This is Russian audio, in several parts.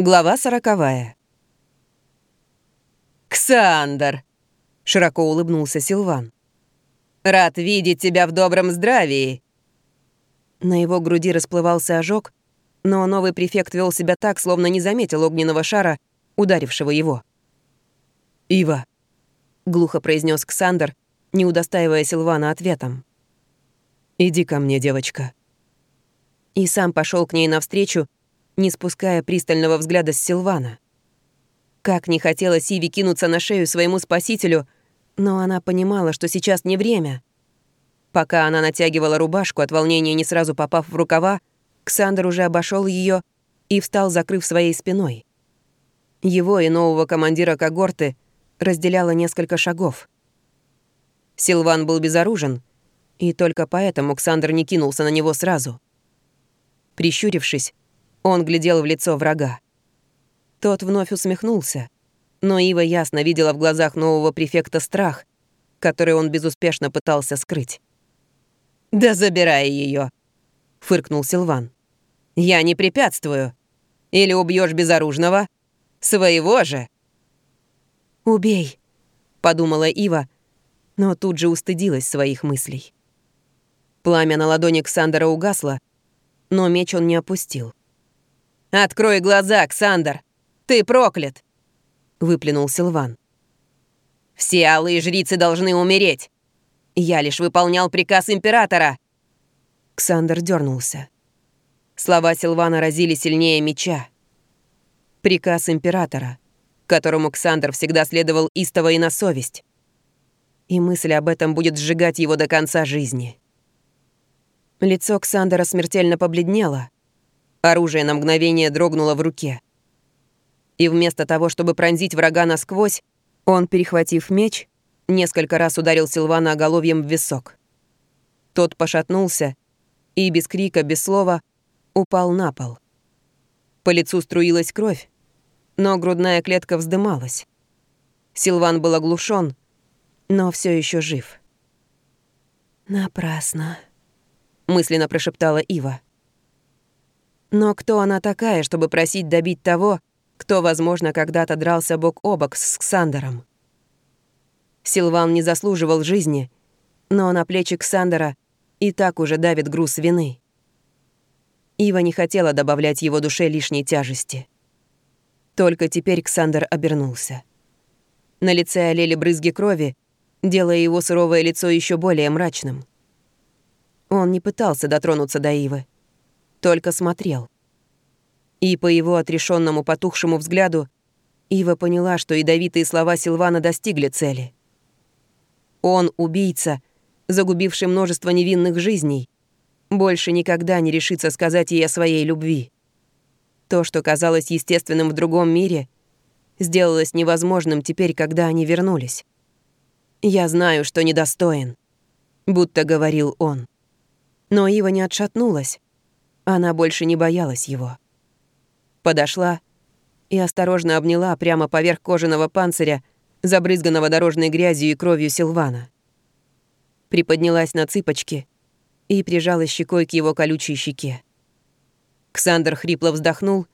Глава сороковая. «Ксандр!» — широко улыбнулся Силван. «Рад видеть тебя в добром здравии!» На его груди расплывался ожог, но новый префект вел себя так, словно не заметил огненного шара, ударившего его. «Ива!» — глухо произнес Ксандр, не удостаивая Силвана ответом. «Иди ко мне, девочка». И сам пошел к ней навстречу, не спуская пристального взгляда с Силвана. Как не хотелось Иви кинуться на шею своему спасителю, но она понимала, что сейчас не время. Пока она натягивала рубашку, от волнения не сразу попав в рукава, Ксандр уже обошел ее и встал, закрыв своей спиной. Его и нового командира когорты разделяло несколько шагов. Силван был безоружен, и только поэтому Ксандр не кинулся на него сразу. Прищурившись, он глядел в лицо врага. Тот вновь усмехнулся, но Ива ясно видела в глазах нового префекта страх, который он безуспешно пытался скрыть. «Да забирай ее, фыркнул Силван. «Я не препятствую. Или убьешь безоружного? Своего же!» «Убей», — подумала Ива, но тут же устыдилась своих мыслей. Пламя на ладони Ксандера угасло, но меч он не опустил. «Открой глаза, Ксандр! Ты проклят!» — выплюнул Силван. «Все алые жрицы должны умереть! Я лишь выполнял приказ императора!» Ксандр дернулся. Слова Силвана разили сильнее меча. Приказ императора, которому Ксандр всегда следовал истово и на совесть. И мысль об этом будет сжигать его до конца жизни. Лицо Ксандера смертельно побледнело, Оружие на мгновение дрогнуло в руке. И вместо того, чтобы пронзить врага насквозь, он, перехватив меч, несколько раз ударил Силвана оголовьем в висок. Тот пошатнулся и без крика, без слова упал на пол. По лицу струилась кровь, но грудная клетка вздымалась. Силван был оглушен, но все еще жив. «Напрасно», — мысленно прошептала Ива. Но кто она такая, чтобы просить добить того, кто, возможно, когда-то дрался бок о бок с Ксандером? Силван не заслуживал жизни, но на плечи Ксандера и так уже давит груз вины. Ива не хотела добавлять его душе лишней тяжести. Только теперь Ксандер обернулся. На лице олели брызги крови, делая его суровое лицо еще более мрачным. Он не пытался дотронуться до Ивы только смотрел. И по его отрешенному потухшему взгляду Ива поняла, что ядовитые слова Силвана достигли цели. Он убийца, загубивший множество невинных жизней, больше никогда не решится сказать ей о своей любви. То, что казалось естественным в другом мире, сделалось невозможным теперь, когда они вернулись. «Я знаю, что недостоин», — будто говорил он. Но Ива не отшатнулась. Она больше не боялась его. Подошла и осторожно обняла прямо поверх кожаного панциря, забрызганного дорожной грязью и кровью Силвана. Приподнялась на цыпочки и прижалась щекой к его колючей щеке. Ксандр хрипло вздохнул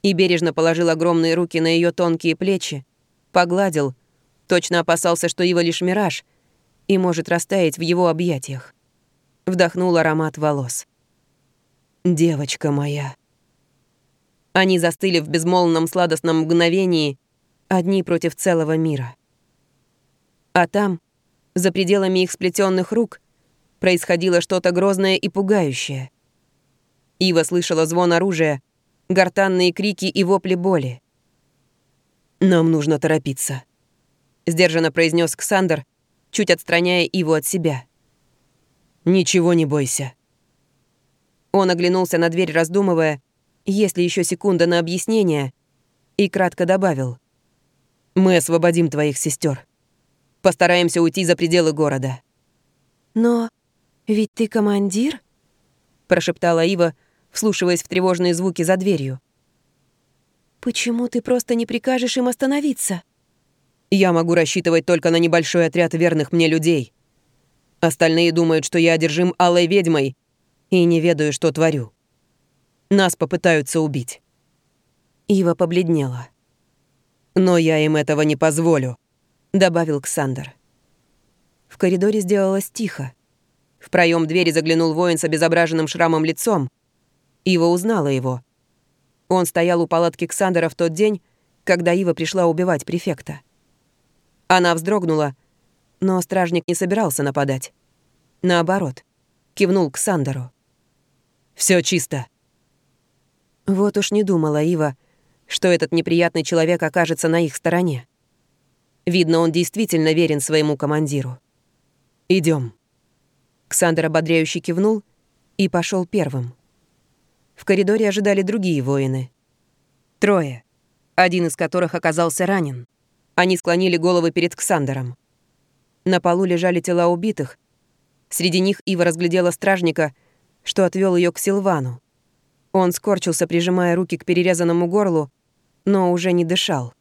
и бережно положил огромные руки на ее тонкие плечи, погладил, точно опасался, что его лишь мираж и может растаять в его объятиях. Вдохнул аромат волос. «Девочка моя». Они застыли в безмолвном сладостном мгновении, одни против целого мира. А там, за пределами их сплетенных рук, происходило что-то грозное и пугающее. Ива слышала звон оружия, гортанные крики и вопли боли. «Нам нужно торопиться», — сдержанно произнес Ксандр, чуть отстраняя Иву от себя. «Ничего не бойся. Он оглянулся на дверь, раздумывая, есть ли еще секунда на объяснение, и кратко добавил. «Мы освободим твоих сестер. Постараемся уйти за пределы города». «Но ведь ты командир?» прошептала Ива, вслушиваясь в тревожные звуки за дверью. «Почему ты просто не прикажешь им остановиться?» «Я могу рассчитывать только на небольшой отряд верных мне людей. Остальные думают, что я одержим алой ведьмой и не ведаю, что творю. Нас попытаются убить. Ива побледнела. «Но я им этого не позволю», — добавил Ксандр. В коридоре сделалось тихо. В проем двери заглянул воин с обезображенным шрамом лицом. Ива узнала его. Он стоял у палатки Ксандера в тот день, когда Ива пришла убивать префекта. Она вздрогнула, но стражник не собирался нападать. Наоборот, кивнул к Сандеру. Все чисто». Вот уж не думала Ива, что этот неприятный человек окажется на их стороне. Видно, он действительно верен своему командиру. Идем. Ксандр ободряюще кивнул и пошел первым. В коридоре ожидали другие воины. Трое, один из которых оказался ранен. Они склонили головы перед Ксандером. На полу лежали тела убитых. Среди них Ива разглядела стражника, что отвел ее к Силвану. Он скорчился, прижимая руки к перерезанному горлу, но уже не дышал.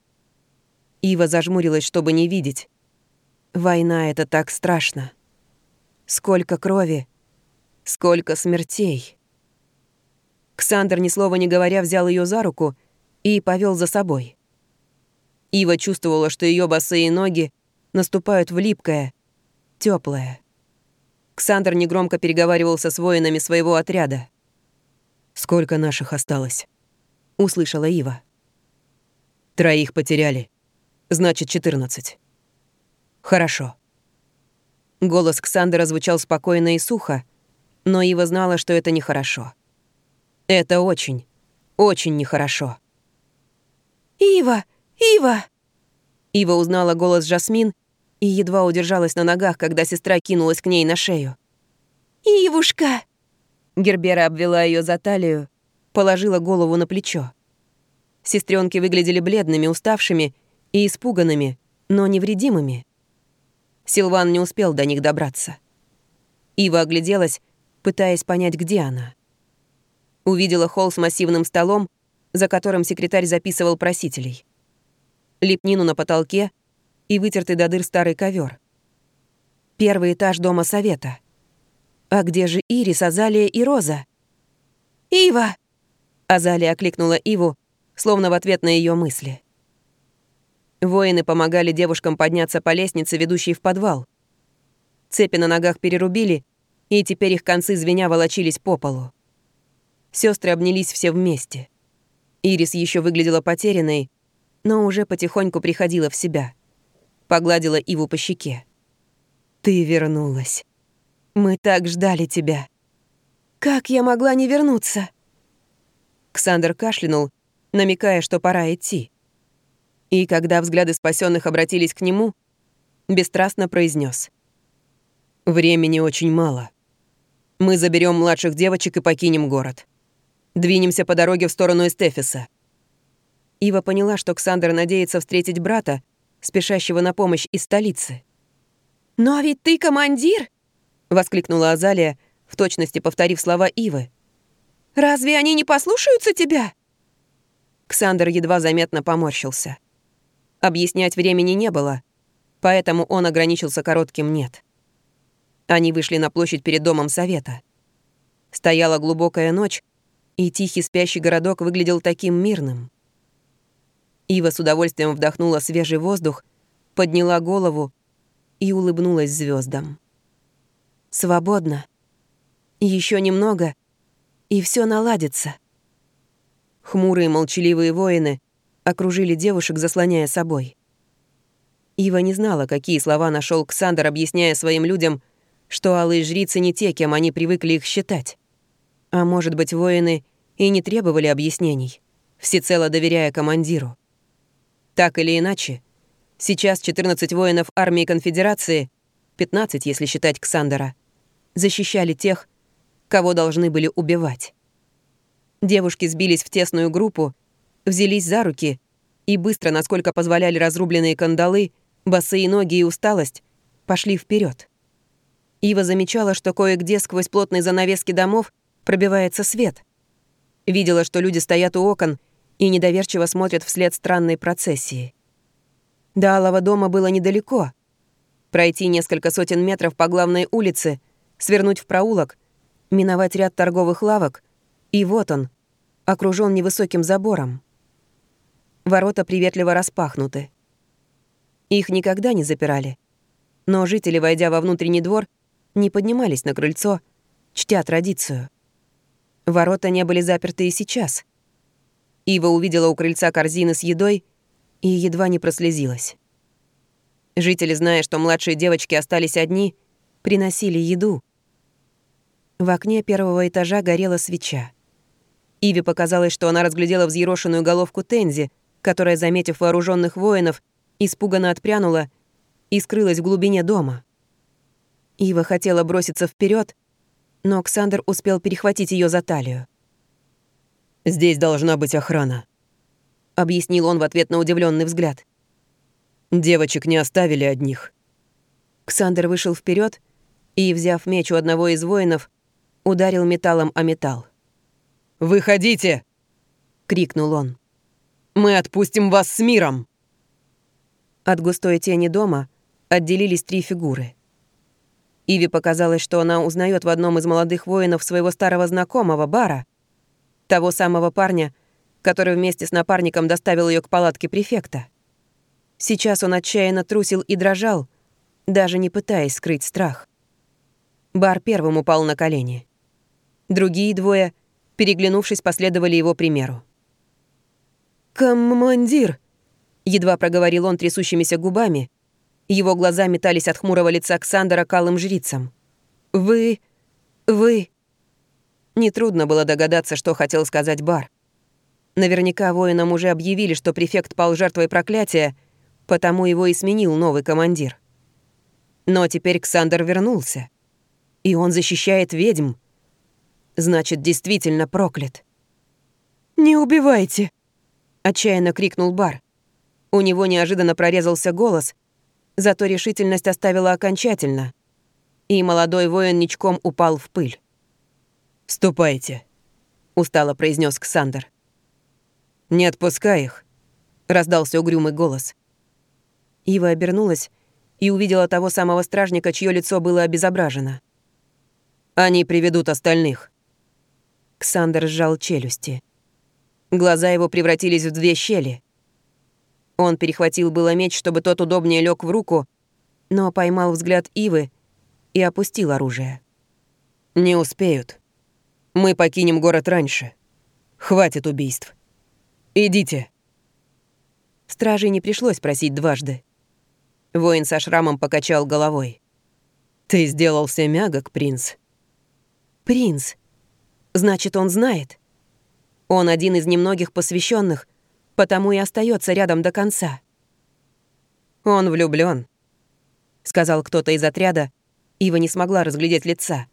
Ива зажмурилась, чтобы не видеть. Война — это так страшно. Сколько крови, сколько смертей. Ксандр, ни слова не говоря, взял ее за руку и повел за собой. Ива чувствовала, что ее босые ноги наступают в липкое, теплое. Ксандр негромко переговаривался с воинами своего отряда. «Сколько наших осталось?» — услышала Ива. «Троих потеряли. Значит, четырнадцать». «Хорошо». Голос Ксандера звучал спокойно и сухо, но Ива знала, что это нехорошо. Это очень, очень нехорошо. «Ива! Ива!» Ива узнала голос Жасмин и едва удержалась на ногах, когда сестра кинулась к ней на шею. «Ивушка!» Гербера обвела ее за талию, положила голову на плечо. Сестренки выглядели бледными, уставшими и испуганными, но невредимыми. Силван не успел до них добраться. Ива огляделась, пытаясь понять, где она. Увидела холл с массивным столом, за которым секретарь записывал просителей лепнину на потолке и вытертый до дыр старый ковер. Первый этаж дома совета. А где же Ирис, Азалия и Роза? «Ива!» Азалия окликнула Иву, словно в ответ на ее мысли. Воины помогали девушкам подняться по лестнице, ведущей в подвал. Цепи на ногах перерубили, и теперь их концы звеня волочились по полу. Сестры обнялись все вместе. Ирис еще выглядела потерянной, но уже потихоньку приходила в себя. Погладила Иву по щеке. «Ты вернулась. Мы так ждали тебя». «Как я могла не вернуться?» Ксандр кашлянул, намекая, что пора идти. И когда взгляды спасенных обратились к нему, бесстрастно произнес: «Времени очень мало. Мы заберем младших девочек и покинем город. Двинемся по дороге в сторону Эстефиса. Ива поняла, что Ксандр надеется встретить брата, спешащего на помощь из столицы. «Но ведь ты командир!» — воскликнула Азалия, в точности повторив слова Ивы. «Разве они не послушаются тебя?» Ксандр едва заметно поморщился. Объяснять времени не было, поэтому он ограничился коротким «нет». Они вышли на площадь перед домом совета. Стояла глубокая ночь, и тихий спящий городок выглядел таким мирным. Ива с удовольствием вдохнула свежий воздух, подняла голову и улыбнулась звездам. Свободно. Еще немного, и все наладится. Хмурые молчаливые воины окружили девушек, заслоняя собой. Ива не знала, какие слова нашел Ксандр, объясняя своим людям, что алые жрицы не те, кем они привыкли их считать. А может быть, воины и не требовали объяснений, всецело доверяя командиру. Так или иначе, сейчас 14 воинов армии конфедерации, 15, если считать Ксандера, защищали тех, кого должны были убивать. Девушки сбились в тесную группу, взялись за руки и быстро, насколько позволяли разрубленные кандалы, босые ноги и усталость, пошли вперед. Ива замечала, что кое-где сквозь плотные занавески домов пробивается свет. Видела, что люди стоят у окон и недоверчиво смотрят вслед странной процессии. До Алого дома было недалеко. Пройти несколько сотен метров по главной улице, свернуть в проулок, миновать ряд торговых лавок, и вот он, окружен невысоким забором. Ворота приветливо распахнуты. Их никогда не запирали. Но жители, войдя во внутренний двор, не поднимались на крыльцо, чтя традицию. Ворота не были заперты и сейчас. Ива увидела у крыльца корзины с едой и едва не прослезилась. Жители, зная, что младшие девочки остались одни, приносили еду. В окне первого этажа горела свеча. Иве показалось, что она разглядела взъерошенную головку Тензи, которая, заметив вооруженных воинов, испуганно отпрянула и скрылась в глубине дома. Ива хотела броситься вперед, но Александр успел перехватить ее за талию. «Здесь должна быть охрана», — объяснил он в ответ на удивленный взгляд. «Девочек не оставили одних». Ксандер вышел вперед и, взяв меч у одного из воинов, ударил металлом о металл. «Выходите!» — крикнул он. «Мы отпустим вас с миром!» От густой тени дома отделились три фигуры. Иви показалось, что она узнает в одном из молодых воинов своего старого знакомого, Бара, того самого парня, который вместе с напарником доставил ее к палатке префекта. Сейчас он отчаянно трусил и дрожал, даже не пытаясь скрыть страх. Бар первым упал на колени. Другие двое, переглянувшись, последовали его примеру. «Командир!» — едва проговорил он трясущимися губами. Его глаза метались от хмурого лица Ксандера калым жрицам. «Вы... вы...» Нетрудно было догадаться, что хотел сказать Бар. Наверняка воинам уже объявили, что префект пал жертвой проклятия, потому его и сменил новый командир. Но теперь Ксандер вернулся. И он защищает ведьм. Значит, действительно проклят. «Не убивайте!» — отчаянно крикнул Бар. У него неожиданно прорезался голос, зато решительность оставила окончательно, и молодой воин ничком упал в пыль. «Ступайте», — устало произнес Ксандр. «Не отпускай их», — раздался угрюмый голос. Ива обернулась и увидела того самого стражника, чье лицо было обезображено. «Они приведут остальных». Ксандр сжал челюсти. Глаза его превратились в две щели. Он перехватил было меч, чтобы тот удобнее лег в руку, но поймал взгляд Ивы и опустил оружие. «Не успеют. Мы покинем город раньше. Хватит убийств. Идите». Стражей не пришлось просить дважды. Воин со шрамом покачал головой. «Ты сделался мягок, принц». «Принц? Значит, он знает. Он один из немногих посвященных, потому и остается рядом до конца. Он влюблен, сказал кто-то из отряда. Ива не смогла разглядеть лица,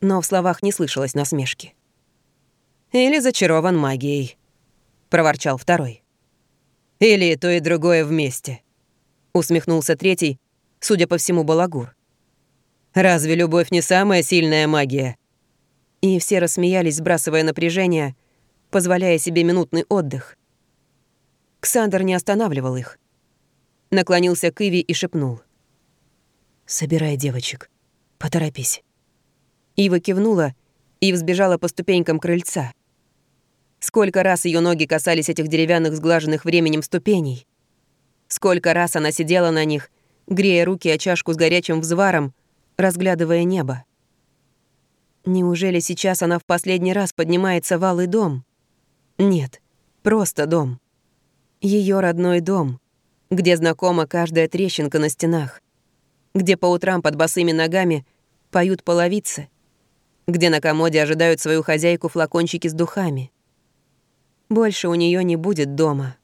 но в словах не слышалось насмешки. Или зачарован магией, проворчал второй. Или то и другое вместе, усмехнулся третий, судя по всему, балагур. Разве любовь не самая сильная магия? И все рассмеялись, сбрасывая напряжение, позволяя себе минутный отдых. Ксандр не останавливал их. Наклонился к Иве и шепнул. «Собирай девочек. Поторопись». Ива кивнула и взбежала по ступенькам крыльца. Сколько раз ее ноги касались этих деревянных сглаженных временем ступеней. Сколько раз она сидела на них, грея руки о чашку с горячим взваром, разглядывая небо. Неужели сейчас она в последний раз поднимается в алый дом? Нет, просто дом. Ее родной дом, где знакома каждая трещинка на стенах, где по утрам под босыми ногами поют половицы, где на комоде ожидают свою хозяйку флакончики с духами. Больше у нее не будет дома.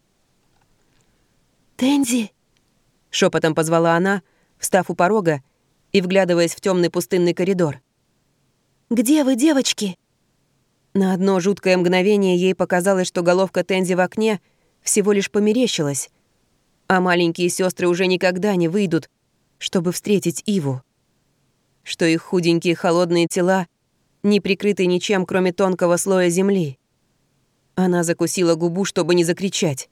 «Тензи!» — шепотом позвала она, встав у порога и вглядываясь в темный пустынный коридор. «Где вы, девочки?» На одно жуткое мгновение ей показалось, что головка Тензи в окне — всего лишь померещилось, а маленькие сестры уже никогда не выйдут, чтобы встретить Иву. Что их худенькие холодные тела не прикрыты ничем, кроме тонкого слоя земли. Она закусила губу, чтобы не закричать.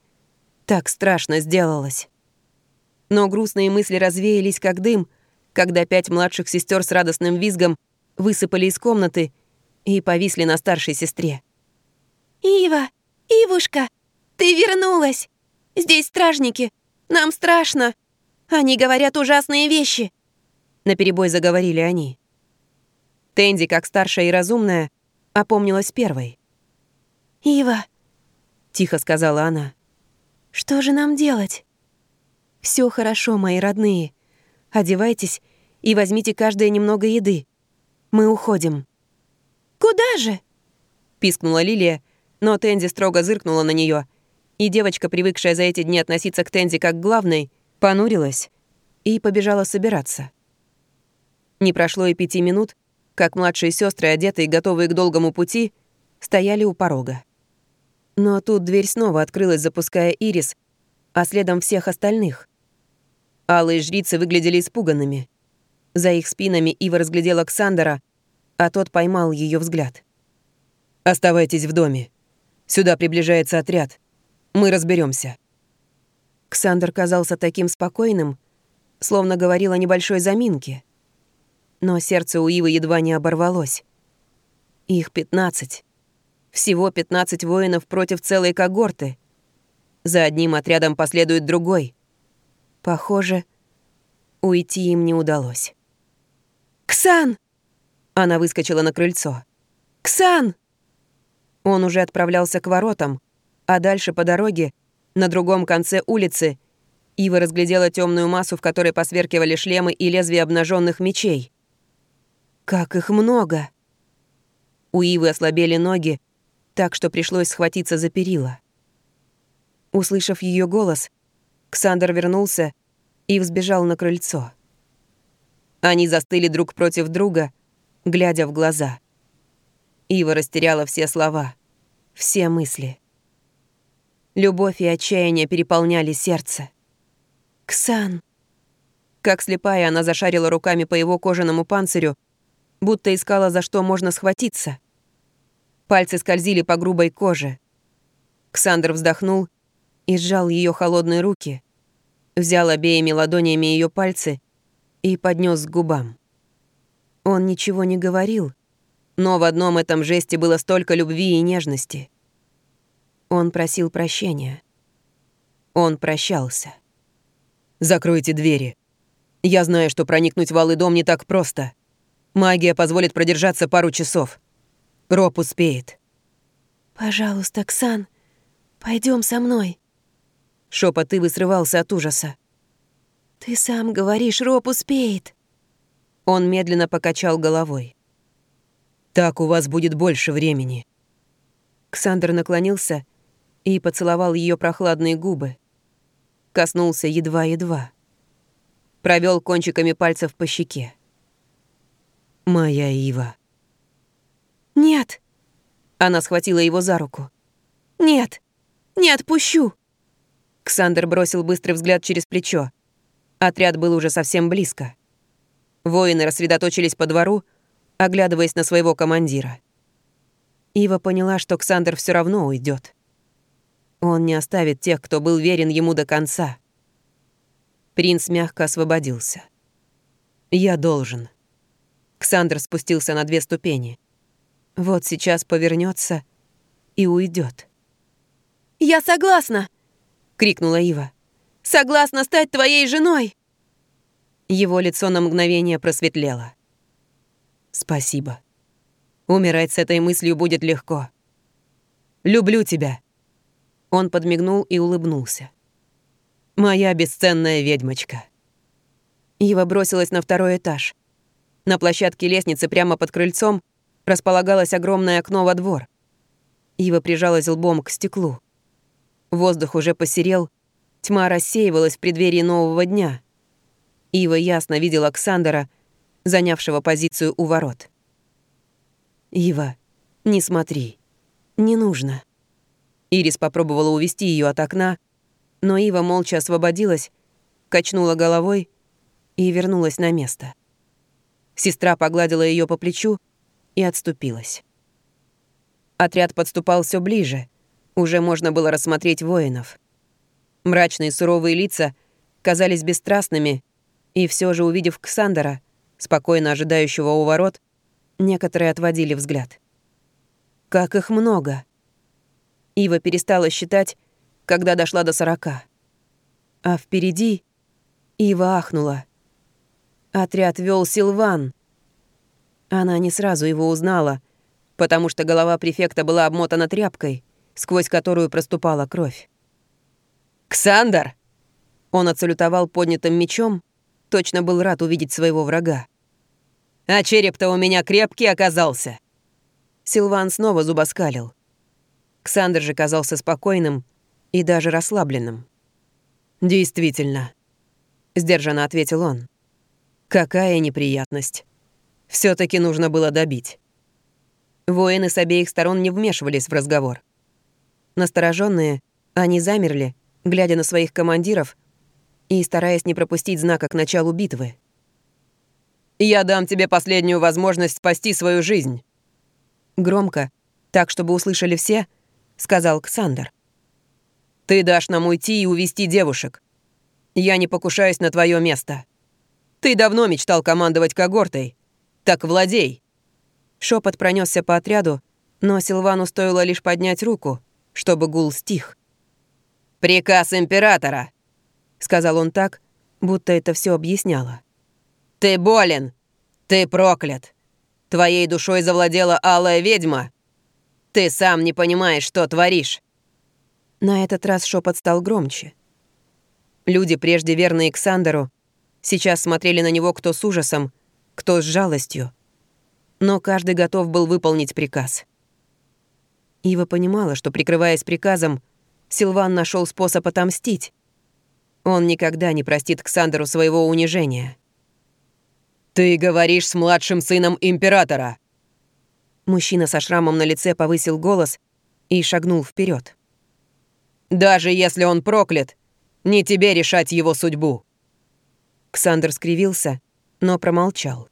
Так страшно сделалось. Но грустные мысли развеялись, как дым, когда пять младших сестер с радостным визгом высыпали из комнаты и повисли на старшей сестре. «Ива! Ивушка!» «Ты вернулась!» Здесь стражники! Нам страшно! Они говорят ужасные вещи!» Наперебой заговорили они. Тенди, как старшая и разумная, опомнилась первой. «Ива», — тихо сказала она, — «что же нам делать?» Все хорошо, мои родные. Одевайтесь и возьмите каждое немного еды. Мы уходим». «Куда же?» — пискнула Лилия, но Тенди строго зыркнула на нее, и девочка, привыкшая за эти дни относиться к Тенди как к главной, понурилась и побежала собираться. Не прошло и пяти минут, как младшие сестры, одетые и готовые к долгому пути, стояли у порога. Но тут дверь снова открылась, запуская Ирис, а следом всех остальных. Алые жрицы выглядели испуганными. За их спинами Ива разглядел Александра, а тот поймал ее взгляд. «Оставайтесь в доме. Сюда приближается отряд. Мы разберемся. Ксандр казался таким спокойным, словно говорил о небольшой заминке. Но сердце у Ивы едва не оборвалось. Их пятнадцать. Всего пятнадцать воинов против целой когорты. За одним отрядом последует другой. Похоже, уйти им не удалось. «Ксан!» Она выскочила на крыльцо. «Ксан!» Он уже отправлялся к воротам, а дальше по дороге, на другом конце улицы, Ива разглядела темную массу, в которой посверкивали шлемы и лезвия обнаженных мечей. Как их много! У Ивы ослабели ноги, так что пришлось схватиться за перила. Услышав ее голос, Ксандр вернулся и взбежал на крыльцо. Они застыли друг против друга, глядя в глаза. Ива растеряла все слова, все мысли. Любовь и отчаяние переполняли сердце. «Ксан!» Как слепая, она зашарила руками по его кожаному панцирю, будто искала, за что можно схватиться. Пальцы скользили по грубой коже. Ксандр вздохнул и сжал ее холодные руки, взял обеими ладонями ее пальцы и поднес к губам. Он ничего не говорил, но в одном этом жесте было столько любви и нежности. Он просил прощения. Он прощался. «Закройте двери. Я знаю, что проникнуть в Алый дом не так просто. Магия позволит продержаться пару часов. Роб успеет». «Пожалуйста, Ксан, пойдем со мной», Шепот Ивы срывался от ужаса. «Ты сам говоришь, Роб успеет». Он медленно покачал головой. «Так у вас будет больше времени». Ксандр наклонился и поцеловал ее прохладные губы. Коснулся едва-едва. Провел кончиками пальцев по щеке. «Моя Ива». «Нет». Она схватила его за руку. «Нет, не отпущу». Ксандр бросил быстрый взгляд через плечо. Отряд был уже совсем близко. Воины рассредоточились по двору, оглядываясь на своего командира. Ива поняла, что Ксандр все равно уйдет. Он не оставит тех, кто был верен ему до конца. Принц мягко освободился. «Я должен». Ксандр спустился на две ступени. Вот сейчас повернется и уйдет. «Я согласна!» — крикнула Ива. «Согласна стать твоей женой!» Его лицо на мгновение просветлело. «Спасибо. Умирать с этой мыслью будет легко. Люблю тебя!» Он подмигнул и улыбнулся. «Моя бесценная ведьмочка». Ива бросилась на второй этаж. На площадке лестницы прямо под крыльцом располагалось огромное окно во двор. Ива прижалась лбом к стеклу. Воздух уже посерел, тьма рассеивалась в преддверии нового дня. Ива ясно видел Оксандра, занявшего позицию у ворот. «Ива, не смотри. Не нужно». Ирис попробовала увести ее от окна, но Ива молча освободилась, качнула головой и вернулась на место. Сестра погладила ее по плечу и отступилась. Отряд подступал все ближе — уже можно было рассмотреть воинов. Мрачные суровые лица казались бесстрастными, и все же, увидев Ксандера, спокойно ожидающего у ворот, некоторые отводили взгляд. Как их много! Ива перестала считать когда дошла до сорока. А впереди Ива ахнула. Отряд вел Силван. Она не сразу его узнала, потому что голова префекта была обмотана тряпкой, сквозь которую проступала кровь. «Ксандр!» Он отсалютовал поднятым мечом, точно был рад увидеть своего врага. «А череп-то у меня крепкий оказался!» Силван снова зубоскалил. Ксандр же казался спокойным и даже расслабленным. «Действительно», — сдержанно ответил он. «Какая неприятность. все таки нужно было добить». Воины с обеих сторон не вмешивались в разговор. Настороженные, они замерли, глядя на своих командиров и стараясь не пропустить знака к началу битвы. «Я дам тебе последнюю возможность спасти свою жизнь», Громко, так, чтобы услышали все, сказал Ксандр. «Ты дашь нам уйти и увести девушек. Я не покушаюсь на твое место. Ты давно мечтал командовать когортой. Так владей!» Шепот пронесся по отряду, но Силвану стоило лишь поднять руку, чтобы гул стих. «Приказ императора!» — сказал он так, будто это все объясняло. «Ты болен! Ты проклят! Твоей душой завладела алая ведьма. Ты сам не понимаешь, что творишь». На этот раз шепот стал громче. Люди, прежде верные Ксандеру, сейчас смотрели на него кто с ужасом, кто с жалостью. Но каждый готов был выполнить приказ. Ива понимала, что, прикрываясь приказом, Силван нашел способ отомстить. Он никогда не простит Ксандеру своего унижения. «Ты говоришь с младшим сыном императора!» Мужчина со шрамом на лице повысил голос и шагнул вперед. «Даже если он проклят, не тебе решать его судьбу!» Ксандр скривился, но промолчал.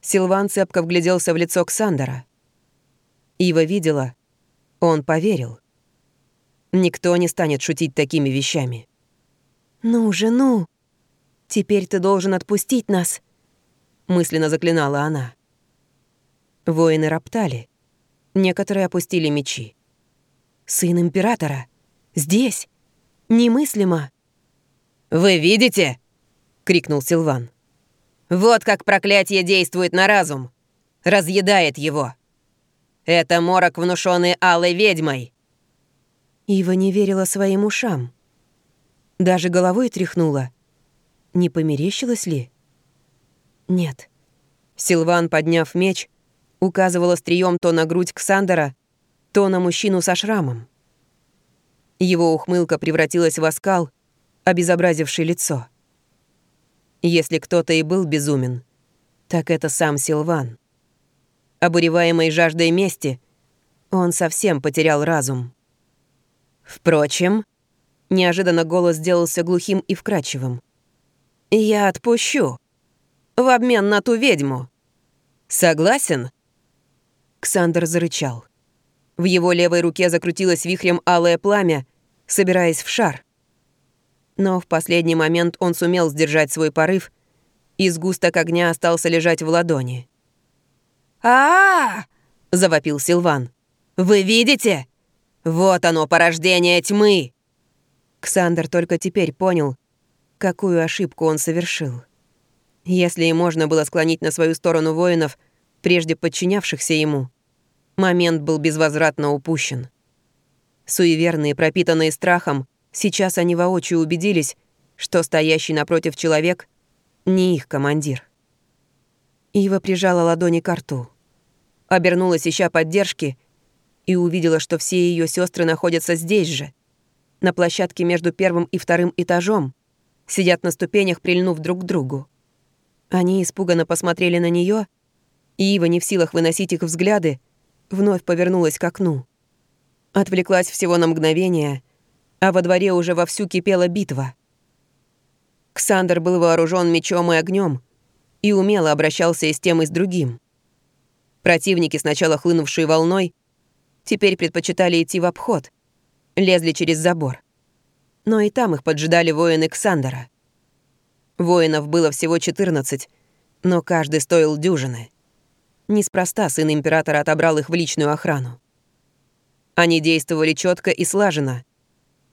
Силван цепко вгляделся в лицо Ксандера. Ива видела, он поверил. Никто не станет шутить такими вещами. «Ну же, ну! Теперь ты должен отпустить нас!» мысленно заклинала она. Воины роптали. Некоторые опустили мечи. «Сын императора! Здесь! Немыслимо!» «Вы видите?» — крикнул Силван. «Вот как проклятие действует на разум. Разъедает его. Это морок, внушенный алой ведьмой». Ива не верила своим ушам. Даже головой тряхнула. Не померещилась ли? Нет. Силван, подняв меч, указывал острием то на грудь Ксандера, то на мужчину со шрамом. Его ухмылка превратилась в оскал, обезобразивший лицо. Если кто-то и был безумен, так это сам Силван. Обуреваемый жаждой мести, он совсем потерял разум. Впрочем, неожиданно голос сделался глухим и вкрадчивым. «Я отпущу в обмен на ту ведьму. Согласен?» Ксандр зарычал. В его левой руке закрутилось вихрем алое пламя, собираясь в шар. Но в последний момент он сумел сдержать свой порыв, и сгусток огня остался лежать в ладони. а, -а, -а завопил Силван. «Вы видите? Вот оно, порождение тьмы!» Ксандр только теперь понял, какую ошибку он совершил. Если и можно было склонить на свою сторону воинов, прежде подчинявшихся ему, момент был безвозвратно упущен. Суеверные, пропитанные страхом, сейчас они воочию убедились, что стоящий напротив человек — не их командир. Ива прижала ладони к рту, обернулась, ища поддержки, и увидела, что все ее сестры находятся здесь же, на площадке между первым и вторым этажом, сидят на ступенях, прильнув друг к другу. Они испуганно посмотрели на нее, и Ива, не в силах выносить их взгляды, вновь повернулась к окну. Отвлеклась всего на мгновение, а во дворе уже вовсю кипела битва. Ксандр был вооружен мечом и огнем и умело обращался и с тем, и с другим. Противники, сначала хлынувшие волной, теперь предпочитали идти в обход, лезли через забор. Но и там их поджидали воины Ксандера. Воинов было всего 14, но каждый стоил дюжины. Неспроста сын императора отобрал их в личную охрану. Они действовали четко и слаженно.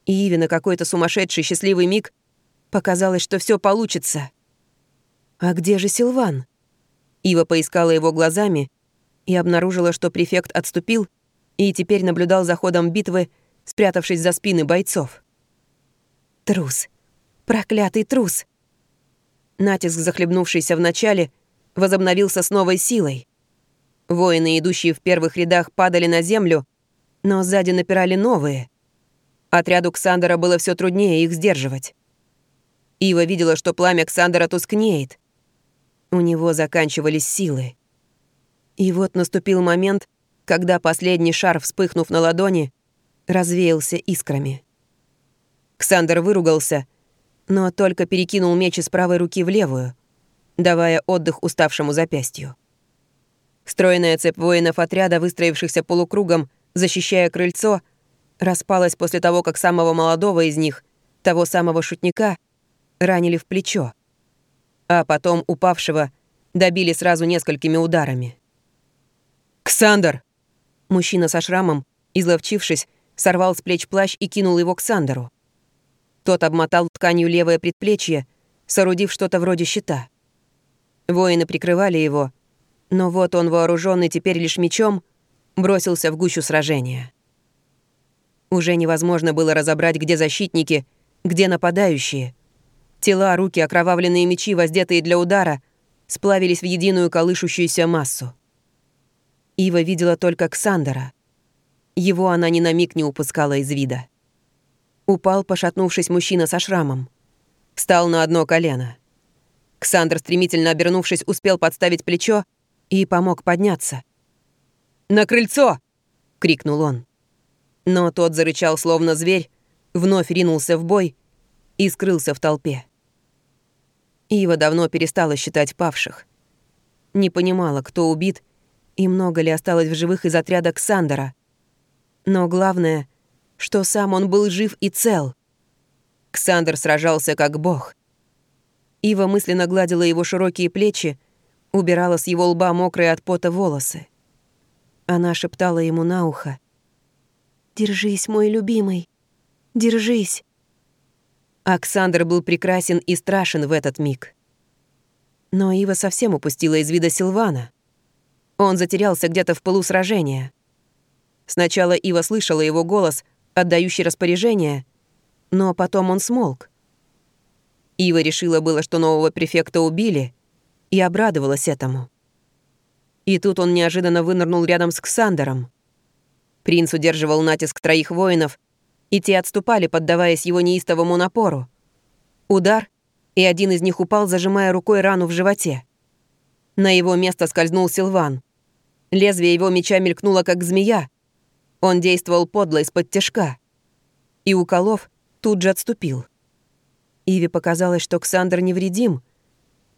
И Иве на какой-то сумасшедший счастливый миг показалось, что все получится. А где же Силван? Ива поискала его глазами и обнаружила, что префект отступил и теперь наблюдал за ходом битвы, спрятавшись за спины бойцов. Трус. Проклятый трус. Натиск, захлебнувшийся в начале, возобновился с новой силой. Воины, идущие в первых рядах, падали на землю, но сзади напирали новые. Отряду Ксандера было все труднее их сдерживать. Ива видела, что пламя Ксандера тускнеет. У него заканчивались силы. И вот наступил момент, когда последний шар, вспыхнув на ладони, развеялся искрами. Ксандер выругался, но только перекинул меч из правой руки в левую, давая отдых уставшему запястью. Стройная цепь воинов отряда, выстроившихся полукругом, защищая крыльцо, распалась после того, как самого молодого из них, того самого шутника, ранили в плечо, а потом упавшего добили сразу несколькими ударами. «Ксандр!» Мужчина со шрамом, изловчившись, сорвал с плеч плащ и кинул его к Сандеру. Тот обмотал тканью левое предплечье, соорудив что-то вроде щита. Воины прикрывали его, но вот он, вооруженный теперь лишь мечом, бросился в гущу сражения. Уже невозможно было разобрать, где защитники, где нападающие. Тела, руки, окровавленные мечи, воздетые для удара, сплавились в единую колышущуюся массу. Ива видела только Ксандера. Его она ни на миг не упускала из вида. Упал, пошатнувшись мужчина со шрамом. Встал на одно колено. Ксандр, стремительно обернувшись, успел подставить плечо и помог подняться. «На крыльцо!» — крикнул он. Но тот зарычал, словно зверь, вновь ринулся в бой и скрылся в толпе. Ива давно перестала считать павших. Не понимала, кто убит и много ли осталось в живых из отряда Ксандера. Но главное, что сам он был жив и цел. Ксандер сражался как бог. Ива мысленно гладила его широкие плечи, убирала с его лба мокрые от пота волосы. Она шептала ему на ухо. «Держись, мой любимый, держись». Оксандр был прекрасен и страшен в этот миг. Но Ива совсем упустила из вида Силвана. Он затерялся где-то в полу сражения. Сначала Ива слышала его голос, отдающий распоряжение, но потом он смолк. Ива решила было, что нового префекта убили, и обрадовалась этому. И тут он неожиданно вынырнул рядом с Ксандером. Принц удерживал натиск троих воинов, и те отступали, поддаваясь его неистовому напору. Удар, и один из них упал, зажимая рукой рану в животе. На его место скользнул Силван. Лезвие его меча мелькнуло, как змея. Он действовал подло из-под тяжка. И, уколов, тут же отступил. Иве показалось, что Ксандр невредим,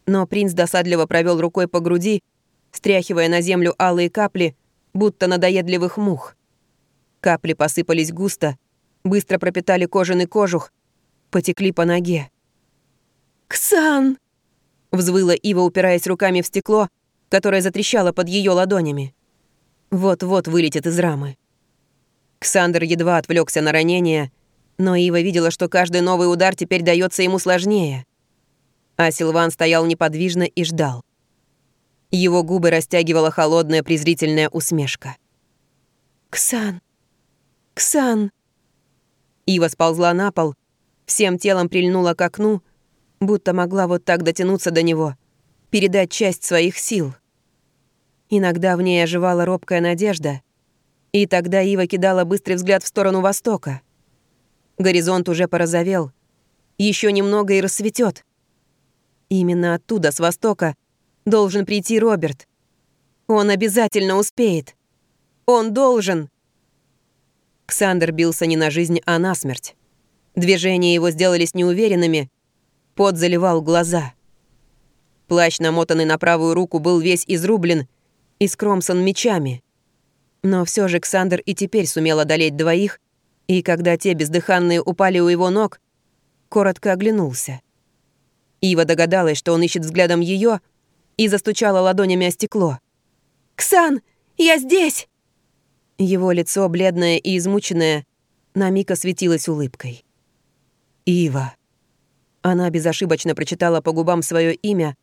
но принц досадливо провел рукой по груди стряхивая на землю алые капли, будто надоедливых мух. Капли посыпались густо, быстро пропитали кожаный кожух, потекли по ноге. «Ксан!» — взвыла Ива, упираясь руками в стекло, которое затрещало под ее ладонями. Вот-вот вылетит из рамы. Ксандр едва отвлекся на ранение, но Ива видела, что каждый новый удар теперь дается ему сложнее. А Силван стоял неподвижно и ждал. Его губы растягивала холодная презрительная усмешка. «Ксан! Ксан!» Ива сползла на пол, всем телом прильнула к окну, будто могла вот так дотянуться до него, передать часть своих сил. Иногда в ней оживала робкая надежда, и тогда Ива кидала быстрый взгляд в сторону востока. Горизонт уже порозовел. Еще немного и рассветет. Именно оттуда, с востока, Должен прийти Роберт. Он обязательно успеет. Он должен. Ксандер бился не на жизнь, а на смерть. Движения его сделались неуверенными. Пот заливал глаза. Плащ, намотанный на правую руку, был весь изрублен и скромсан мечами. Но все же Ксандер и теперь сумел одолеть двоих, и когда те бездыханные упали у его ног, коротко оглянулся. Ива догадалась, что он ищет взглядом ее, и застучала ладонями о стекло. «Ксан, я здесь!» Его лицо, бледное и измученное, на миг осветилась улыбкой. «Ива». Она безошибочно прочитала по губам свое имя,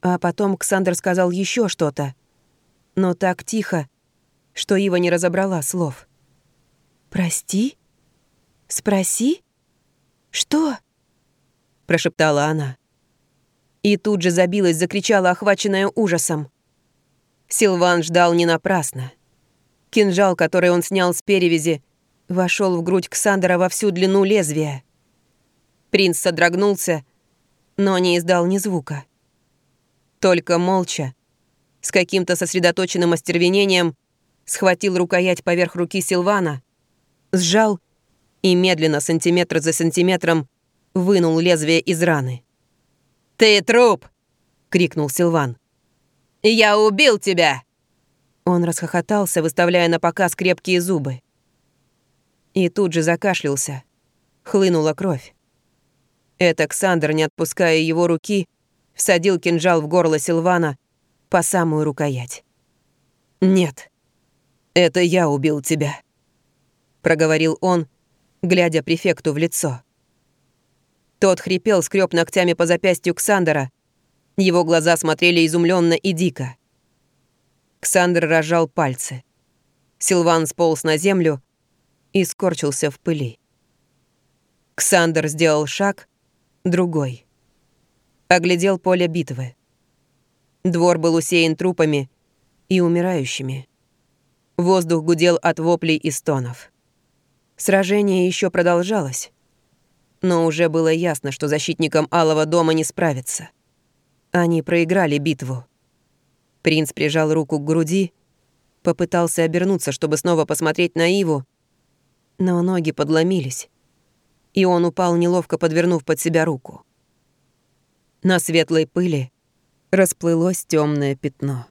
а потом Ксандр сказал еще что-то, но так тихо, что Ива не разобрала слов. «Прости? Спроси? Что?» — прошептала она. И тут же забилась, закричала, охваченная ужасом. Силван ждал не напрасно. Кинжал, который он снял с перевязи, вошел в грудь Ксандера во всю длину лезвия. Принц содрогнулся, но не издал ни звука. Только молча, с каким-то сосредоточенным остервенением, схватил рукоять поверх руки Силвана, сжал и медленно, сантиметр за сантиметром, вынул лезвие из раны. «Ты труп!» — крикнул Силван. «Я убил тебя!» Он расхохотался, выставляя на показ крепкие зубы. И тут же закашлялся. Хлынула кровь. Это Ксандр, не отпуская его руки, всадил кинжал в горло Силвана по самую рукоять. «Нет, это я убил тебя», — проговорил он, глядя префекту в лицо. Тот хрипел, скреб ногтями по запястью Ксандера. Его глаза смотрели изумленно и дико. Ксандр разжал пальцы. Силван сполз на землю и скорчился в пыли. Ксандр сделал шаг, другой. Оглядел поле битвы. Двор был усеян трупами и умирающими. Воздух гудел от воплей и стонов. Сражение еще продолжалось но уже было ясно, что защитникам Алого дома не справиться. Они проиграли битву. Принц прижал руку к груди, попытался обернуться, чтобы снова посмотреть на Иву, но ноги подломились, и он упал, неловко подвернув под себя руку. На светлой пыли расплылось темное пятно.